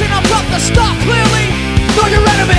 and I'm about to stop clearly. Throw your enemy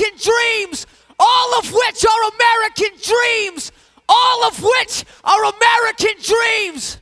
American dreams, all of which are American dreams, all of which are American dreams.